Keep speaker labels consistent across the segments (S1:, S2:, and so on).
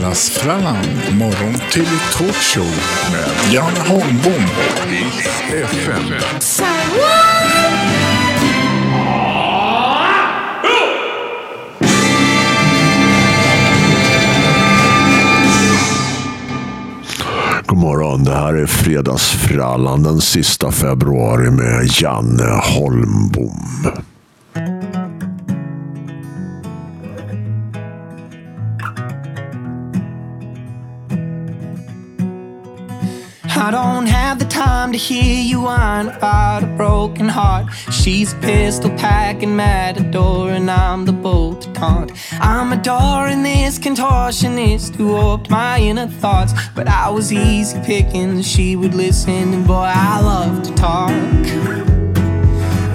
S1: Fredagsfrallan, morgon till talkshow med Jan Holmbom i FM.
S2: God morgon, det här är Fredagsfrallan den sista februari med Janne Holmbom.
S3: I don't have the time to hear you whine about a broken heart. She's pistol packing matador, and I'm the bolt to taunt. I'm adoring this contortionist who warped my inner thoughts. But I was easy picking, she would listen, and boy, I love to talk.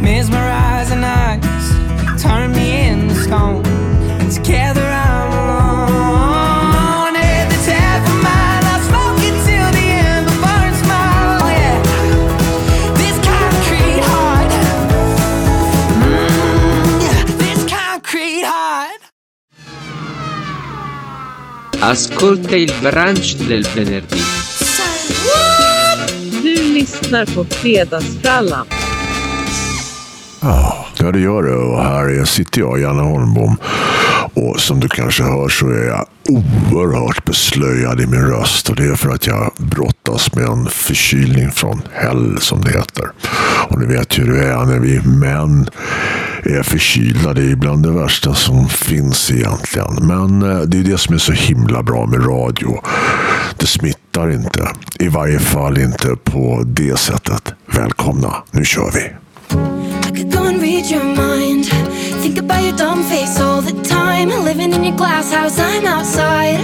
S3: Mesmerizing eyes turn me into stone, and together I'm
S4: Ascolta il brunch del venerdì.
S5: Du lyssnar på Fredagsfrallan.
S2: Ja, ja, det gör det. Och här sitter jag, Janne Holmbom. Och som du kanske hör så är jag oerhört beslöjad i min röst. Och det är för att jag brottas med en förkylning från hell, som det heter. Och ni vet ju hur det är när vi män är förkylda. Det är bland det värsta som finns egentligen. Men eh, det är det som är så himla bra med radio. Det smittar inte. I varje fall inte på det sättet. Välkomna, nu kör vi.
S6: Think about your dumb face all the time. Living in your glass house, I'm outside.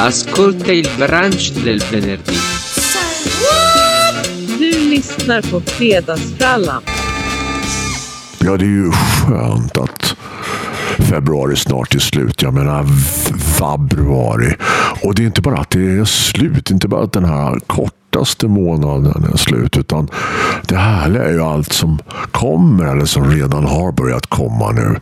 S4: Ascolta il brunch del venerdì.
S5: Du lyssnar på Fredagsfrallan.
S2: Ja, det är ju skönt att februari snart är slut. Jag menar februari. Och det är inte bara att det är slut. Inte bara att den här kortaste månaden är slut. Utan det härliga är ju allt som kommer eller som redan har börjat komma nu.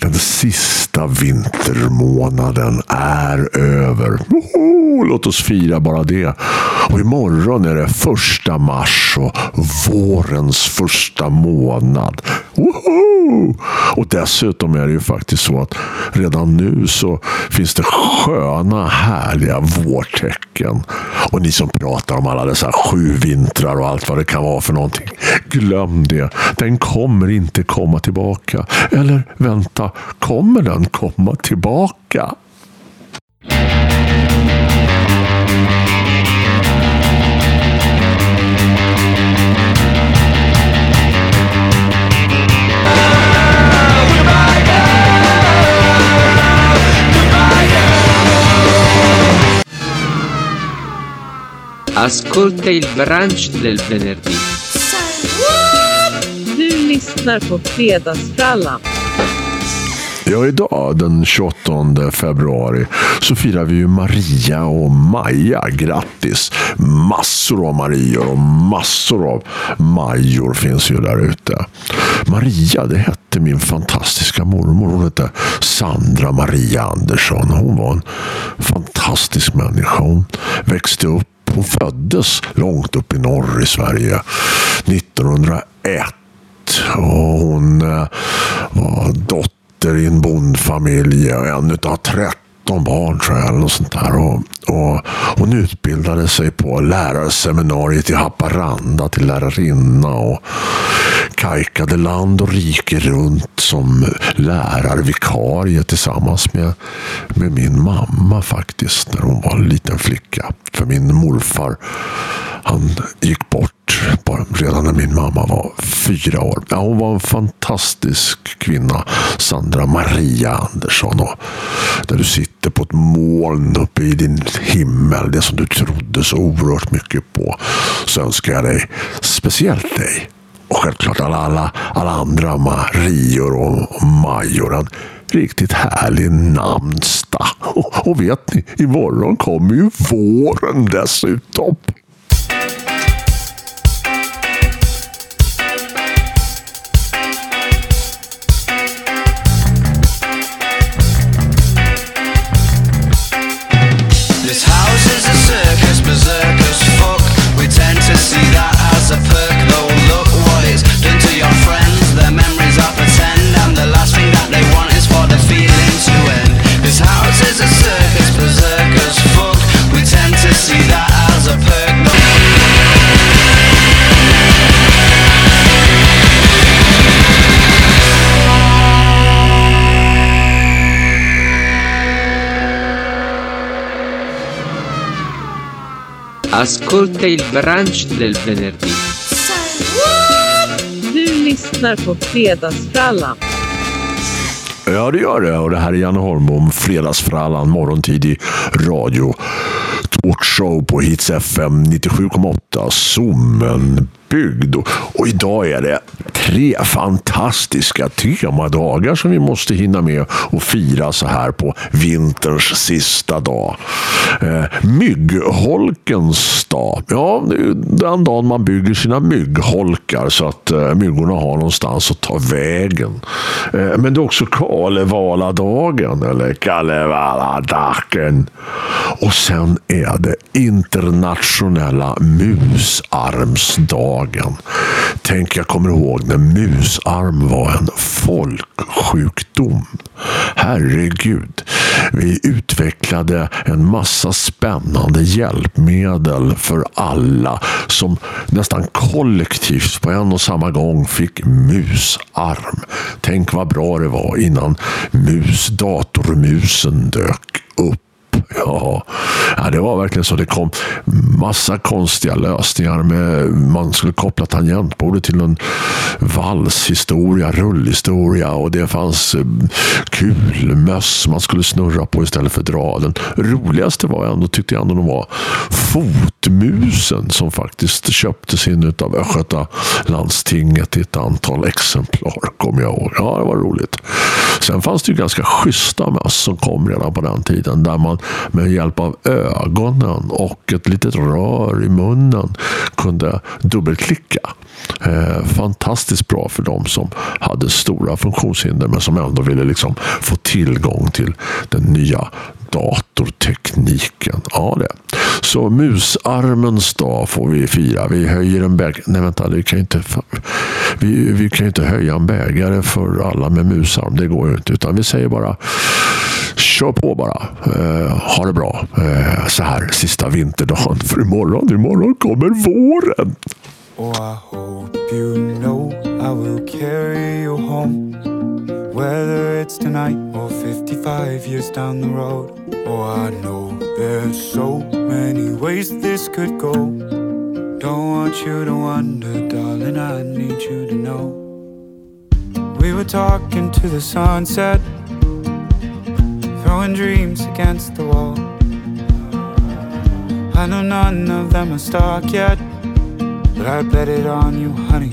S2: Den sista vintermånaden är över. Woho! Låt oss fira bara det. Och imorgon är det första mars och vårens första månad. Woho! Och dessutom är det ju faktiskt så att redan nu så finns det sköna, härliga vårtecken. Och ni som pratar om alla dessa sju vintrar och allt vad det kan vara för någonting. Glöm det. Den kommer inte komma tillbaka. Eller vänta, kommer den komma tillbaka?
S4: Ascolta il brunch del venerdì.
S5: Lyssnar på Fredagsfrallan.
S2: Ja, idag den 28 februari så firar vi ju Maria och Maja. Grattis! Massor av Marior och massor av Major finns ju där ute. Maria, det hette min fantastiska mormor. Hon hette Sandra Maria Andersson. Hon var en fantastisk människa. Hon växte upp hon föddes långt upp i norr i Sverige 1901. Och hon eh, var dotter i en bondfamilj. En utav 13 barn tror jag. Och sånt där. Och, och hon utbildade sig på lärarseminariet i Haparanda till lärarinna. Och kajkade land och rike runt som lärarvikarie tillsammans med, med min mamma faktiskt. När hon var en liten flicka. För min morfar han gick bort bara redan när min mamma var fyra år. Ja, hon var en fantastisk kvinna, Sandra Maria Andersson. Och där du sitter på ett moln uppe i din himmel, det som du trodde så oerhört mycket på, så önskar jag dig, speciellt dig, och självklart alla, alla, alla andra Marior och Major en riktigt härlig namnsdag. Och, och vet ni, imorgon kommer ju våren dessutom.
S4: Ascolta il brunch del venerdì.
S5: Du lyssnar på Fredagsfrallan.
S2: Ja, det gör det. Och det här är Janne Holmbom, Fredagsfrallan, morgontid i radio. Talkshow på Hits FM 97,8, Zoomen byggd. Och idag är det tre fantastiska temadagar som vi måste hinna med och fira så här på vinterns sista dag. Eh, myggholkens dag. Ja, det är den dagen man bygger sina myggholkar så att eh, myggorna har någonstans att ta vägen. Eh, men det är också Kalevala-dagen eller Kalevala-dagen. Och sen är det internationella musarmsdagen. Tänk, jag kommer ihåg när musarm var en folksjukdom. Herregud. Vi utvecklade en massa spännande hjälpmedel för alla som nästan kollektivt på en och samma gång fick musarm. Tänk vad bra det var innan mus, datormusen dök upp. Ja, ja, det var verkligen så. Det kom massa konstiga lösningar. Med, man skulle koppla tangentbordet till en valshistoria, rullhistoria och det fanns eh, kulmöss man skulle snurra på istället för dra. Den roligaste var ändå, tyckte jag ändå de var fotmusen som faktiskt köptes in av Östgöta landstinget i ett antal exemplar, kommer jag ihåg. Ja, det var roligt. Sen fanns det ju ganska schyssta möss som kom redan på den tiden där man med hjälp av ögonen och ett litet rör i munnen kunde dubbelklicka. Eh, fantastiskt bra för de som hade stora funktionshinder men som ändå ville liksom få tillgång till den nya datortekniken. Ja, det. Så musarmens dag får vi fira. Vi höjer en bägare. Nej, vänta, vi kan, ju inte, vi, vi kan inte höja en bägare för alla med musarm. Det går ju inte. Utan vi säger bara kör på bara. Eh, ha det bra eh, så här sista vinterdagen. För imorgon, imorgon kommer våren.
S7: Oh, I hope you know I will carry you home. Whether it's tonight or 55 years down the road. Oh, I know there's so many ways this could go. Don't want you to wonder, darling, I need you to know. We were talking to the sunset, throwing dreams against the wall. I know none of them are stuck yet. But I bet it on you, honey.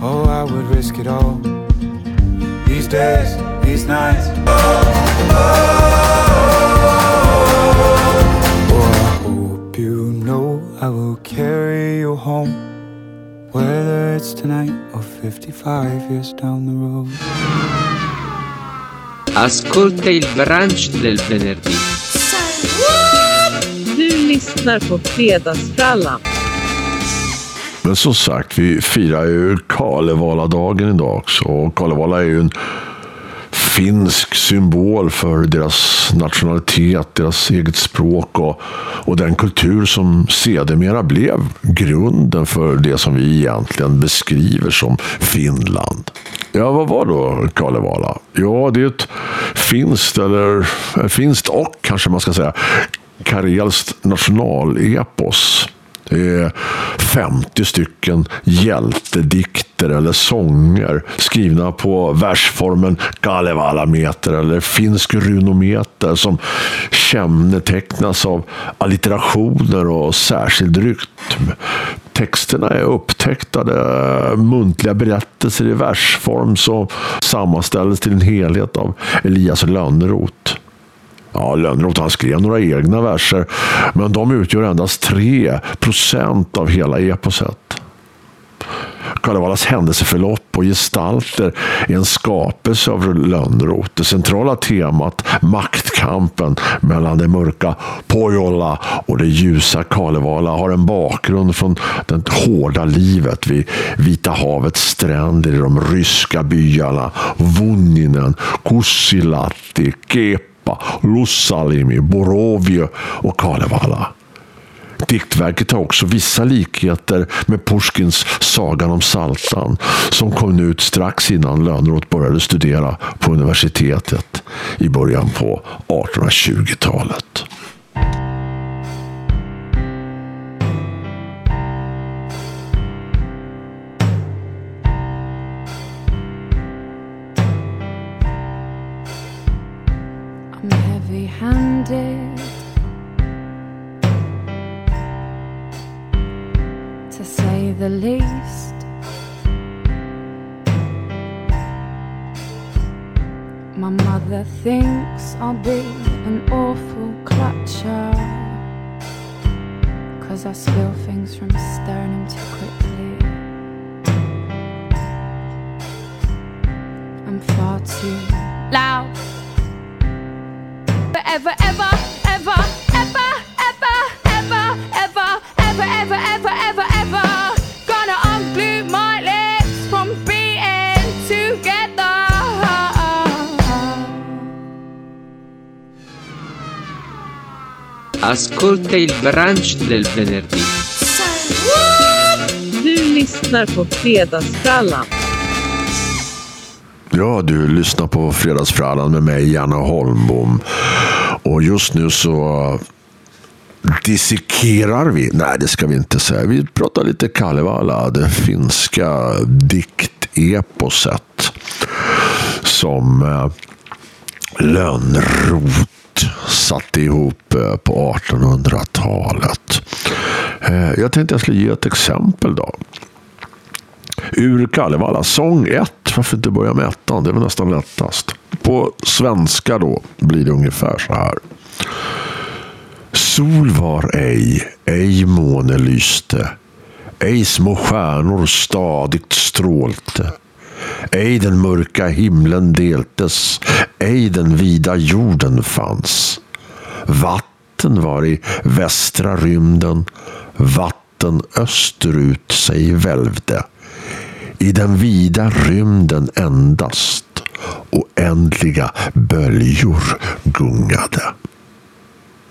S7: Oh, I would risk it all. These days, these nights. Oh, I hope you know I will carry you home. Whether it's tonight or 55 years down the road.
S4: Ascolta il brunch del venerdì.
S5: Du lyssnar på Fredagsfrallan.
S2: Men som sagt, vi firar ju Kalevala-dagen idag också. Och Kalevala är ju en finsk symbol för deras nationalitet, deras eget språk och, och den kultur som sedermera blev grunden för det som vi egentligen beskriver som Finland. Ja, vad var då Kalevala? Ja, det är ett finskt, eller finskt och kanske man ska säga, karelskt nationalepos. Det är 50 stycken hjältedikter eller sånger skrivna på versformen “Kalevalameter” eller finsk runometer som kännetecknas av allitterationer och särskild rytm. Texterna är upptecknade muntliga berättelser i versform som sammanställdes till en helhet av Elias Lönnroth. Ja, Lönnroth han skrev några egna verser, men de utgör endast 3 procent av hela eposet. Kalevalas händelseförlopp och gestalter är en skapelse av Lönnroth. Det centrala temat, maktkampen mellan det mörka Pohjola och det ljusa Kalevala har en bakgrund från det hårda livet vid Vita havets stränder i de ryska byarna Vunninen, Kussilahti, Kepa, Lussalimi, Borovio och Kalevala. Diktverket har också vissa likheter med Pushkins Sagan om Saltan som kom ut strax innan Lönnroth började studera på universitetet i början på 1820-talet.
S6: Say the least. My mother thinks I'll be an awful clutcher. Cause I spill things from sternum too quickly. I'm far too loud. Forever, ever,
S4: Ascolta il brunch del venerdì.
S5: Du lyssnar på Fredagsfrallan.
S2: Ja, du lyssnar på Fredagsfrallan med mig, Janne Holmbom. Och just nu så dissekerar vi. Nej, det ska vi inte säga. Vi pratar lite Kalevala, det finska dikteposet som eh, Lönnroth satte ihop eh, på 1800-talet. Eh, jag tänkte jag skulle ge ett exempel då. Ur Kalevala, sång 1. Varför inte börja med ettan? Det är väl nästan lättast. På svenska då blir det ungefär så här. Sol var ej, ej måne lyste, ej små stjärnor stadigt strålte. Ej den mörka himlen deltes, ej den vida jorden fanns. Vatten var i västra rymden, vatten österut sig välvde. I den vida rymden endast oändliga böljor gungade.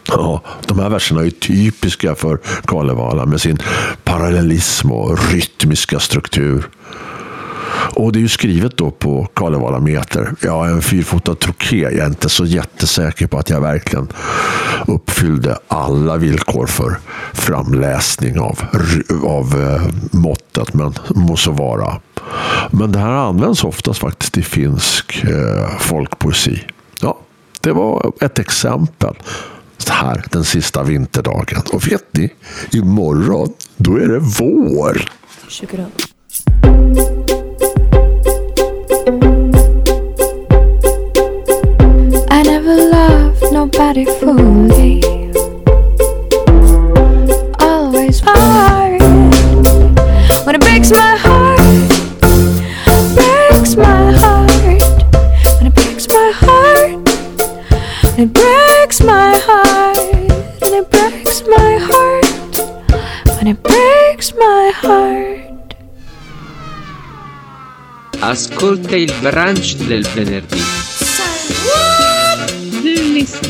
S2: Ja, de här verserna är typiska för Kalevala med sin parallellism och rytmiska struktur. Och det är ju skrivet då på Kalevala meter. Ja, en fyrfotad troké. Jag är inte så jättesäker på att jag verkligen uppfyllde alla villkor för framläsning av, av eh, måttet, men må så vara. Men det här används oftast faktiskt i finsk eh, folkpoesi. Ja, det var ett exempel. Så här den sista vinterdagen. Och vet ni, imorgon, då är det vår.
S6: Nobody fully. Always hard when it breaks my heart. Breaks my heart when it breaks my heart. When it breaks my heart. When it breaks my heart. When it breaks my heart.
S4: Ascolta il brunch del venerdì.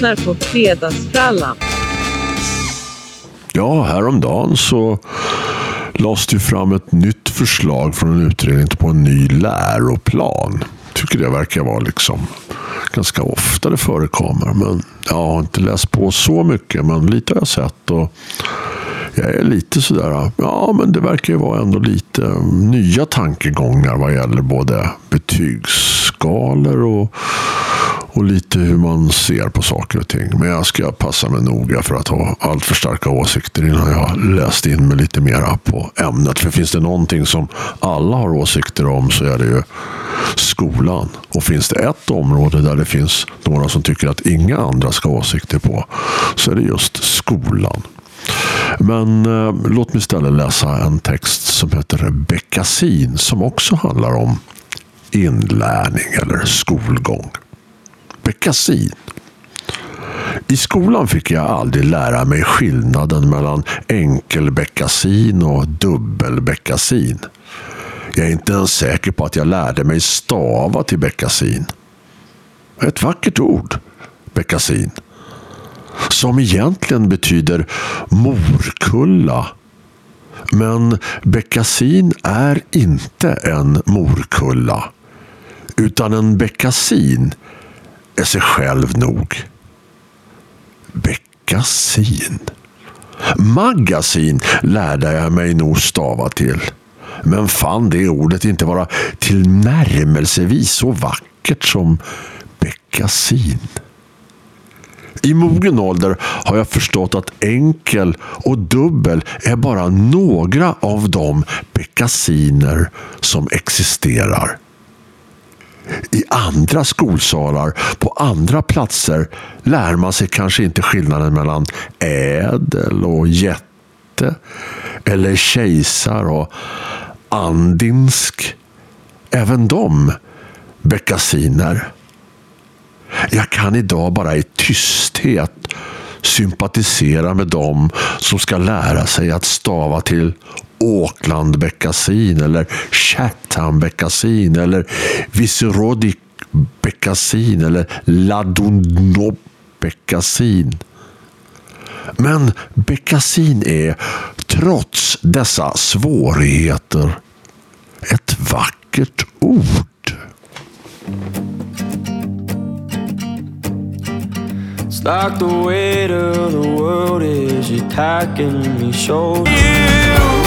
S5: Lyssnar på Fredagsfrallan.
S2: Ja, häromdagen så lades det fram ett nytt förslag från en utredning på en ny läroplan. Tycker det verkar vara liksom ganska ofta det förekommer. Men jag har inte läst på så mycket, men lite har jag sett. Och jag är lite sådär, ja men det verkar ju vara ändå lite nya tankegångar vad gäller både betygsskalor och, och lite hur man ser på saker och ting. Men jag ska passa mig noga för att ha allt för starka åsikter innan jag läst in mig lite mera på ämnet. För finns det någonting som alla har åsikter om så är det ju skolan. Och finns det ett område där det finns några som tycker att inga andra ska ha åsikter på så är det just skolan. Men eh, låt mig istället läsa en text som heter Beckasin som också handlar om inlärning eller skolgång. Beckasin. I skolan fick jag aldrig lära mig skillnaden mellan enkelbeckasin och dubbelbeckasin. Jag är inte ens säker på att jag lärde mig stava till beckasin. Ett vackert ord, beckasin. Som egentligen betyder morkulla. Men beckasin är inte en morkulla. Utan en beckasin är sig själv nog. Beckasin. Magasin lärde jag mig nog stava till. Men fann det ordet inte vara tillnärmelsevis så vackert som beckasin. I mogen ålder har jag förstått att enkel och dubbel är bara några av de beckasiner som existerar. I andra skolsalar på andra platser lär man sig kanske inte skillnaden mellan ädel och jätte eller kejsar och andinsk. Även de beckasiner. Jag kan idag bara i tysthet sympatisera med dem som ska lära sig att stava till Aucklandbeckasin eller Chathamnbeckasin eller Viserodicbeckasin eller Ladonobeckasin. Men beckasin är, trots dessa svårigheter, ett vackert ord.
S8: It's like the weight of the world is attacking me. So of you.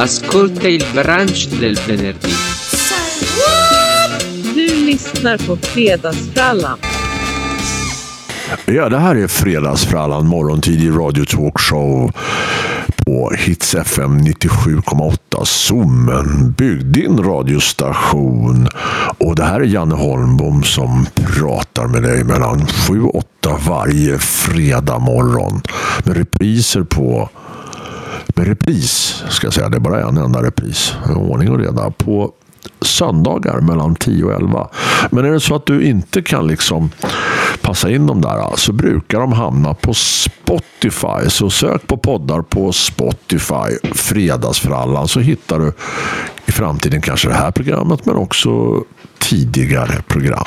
S4: Ascolta il brunch del venerdì.
S5: Du lyssnar på Fredagsfrallan.
S2: Ja, det här är Fredagsfrallan, morgontid i radiotalkshow på Hits FM 97,8 Zoomen, Bygg din radiostation. Och det här är Janne Holmbom som pratar med dig mellan 7 och 8 varje fredag morgon med repriser på med repris, ska jag säga. Det är bara en enda repris. Ordning och reda. På söndagar mellan 10 och 11. Men är det så att du inte kan liksom passa in dem där alltså. så brukar de hamna på Spotify. Så sök på poddar på Spotify, Fredagsfrallan, så hittar du i framtiden kanske det här programmet men också tidigare program.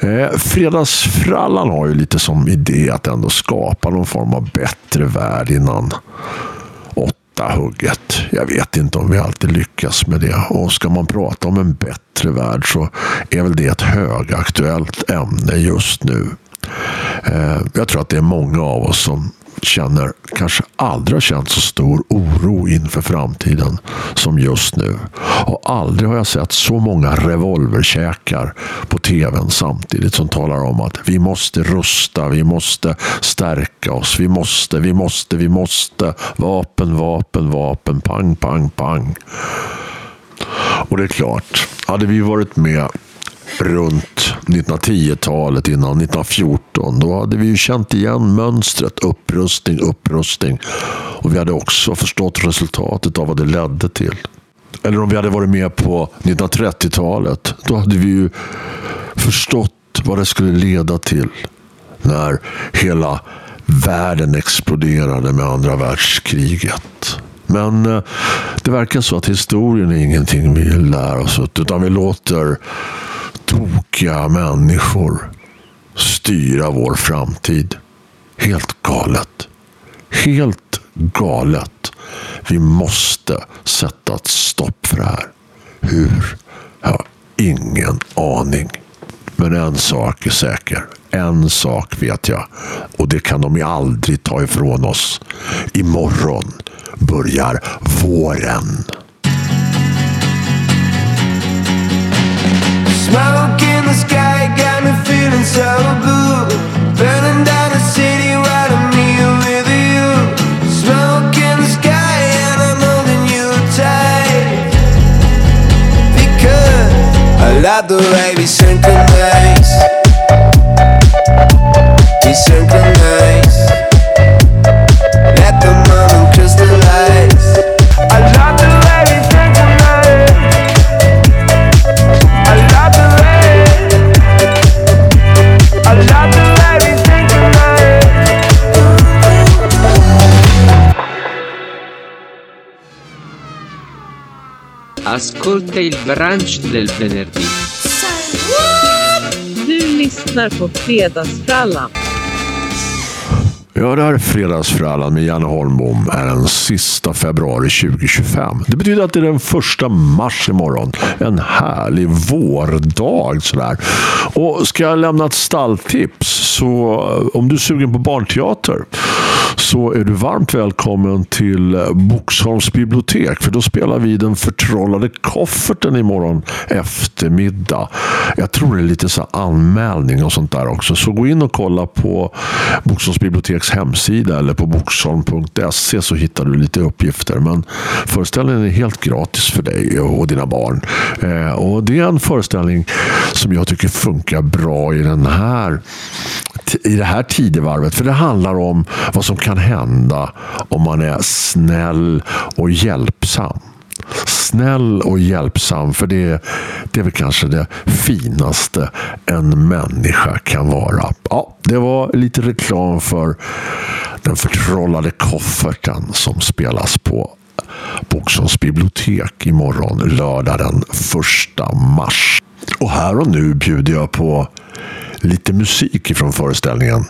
S2: Eh, fredagsfrallan har ju lite som idé att ändå skapa någon form av bättre värld innan åtta hugget. Jag vet inte om vi alltid lyckas med det. Och ska man prata om en bättre värld så är väl det ett högaktuellt ämne just nu. Eh, jag tror att det är många av oss som känner, kanske aldrig har känt så stor oro inför framtiden som just nu. Och aldrig har jag sett så många revolverkäkar på tvn samtidigt som talar om att vi måste rusta, vi måste stärka oss, vi måste, vi måste, vi måste. Vapen, vapen, vapen, pang, pang, pang. Och det är klart, hade vi varit med runt 1910-talet innan 1914. Då hade vi ju känt igen mönstret upprustning, upprustning. Och vi hade också förstått resultatet av vad det ledde till. Eller om vi hade varit med på 1930-talet. Då hade vi ju förstått vad det skulle leda till. När hela världen exploderade med andra världskriget. Men eh, det verkar så att historien är ingenting vi lär oss utan vi låter tokiga människor styra vår framtid. Helt galet. Helt galet. Vi måste sätta ett stopp för det här. Hur? Jag har ingen aning. Men en sak är säker. En sak vet jag. Och det kan de ju aldrig ta ifrån oss. Imorgon börjar våren.
S9: Smoke in the sky got me feeling so good. Burning down the city, riding me with you. Smoke in the sky, and I'm holding you tight. Because I love the way we synchronize. We synchronize.
S4: Ascolta il brunch del venerdì.
S5: Du lyssnar på Fredagsfrallan.
S2: Ja, det här är Fredagsfrallan med Janne Holmbom är den sista februari 2025. Det betyder att det är den första mars imorgon. En härlig vårdag sådär. Och ska jag lämna ett stalltips så eh, om du är sugen på barnteater så är du varmt välkommen till Boxholms bibliotek för då spelar vi den förtrollade kofferten imorgon eftermiddag. Jag tror det är lite så anmälning och sånt där också. Så gå in och kolla på Boxholms biblioteks hemsida eller på boxholm.se så hittar du lite uppgifter. Men föreställningen är helt gratis för dig och dina barn. Eh, och Det är en föreställning som jag tycker funkar bra i den här i det här tidevarvet. För det handlar om vad som kan hända om man är snäll och hjälpsam. Snäll och hjälpsam, för det, det är väl kanske det finaste en människa kan vara. Ja, det var lite reklam för den förtrollade kofferten som spelas på Boxholms bibliotek imorgon, lördag den 1 mars. Och här och nu bjuder jag på lite musik ifrån föreställningen.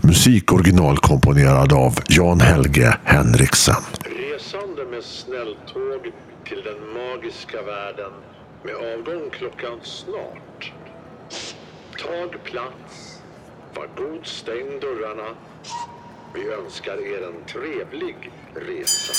S2: Musik originalkomponerad av Jan Helge Henriksen.
S10: Resande med snälltåg till den magiska världen med avgång klockan snart. Tag plats. Var god, stäng dörrarna. Vi önskar er en trevlig resa.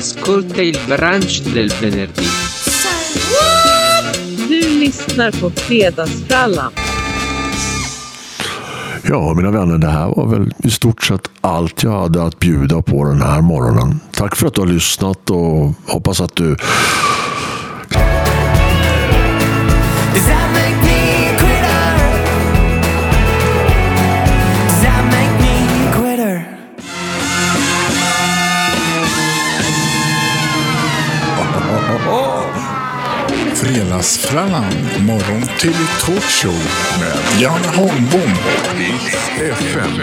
S4: Ascolta il brunch del venerdì.
S5: Du lyssnar på Fredagsfrallan.
S2: Ja, mina vänner, det här var väl i stort sett allt jag hade att bjuda på den här morgonen. Tack för att du har lyssnat och hoppas att du
S1: Fredagsfrallan, morgon till talkshow med Janne Holmbom i FM.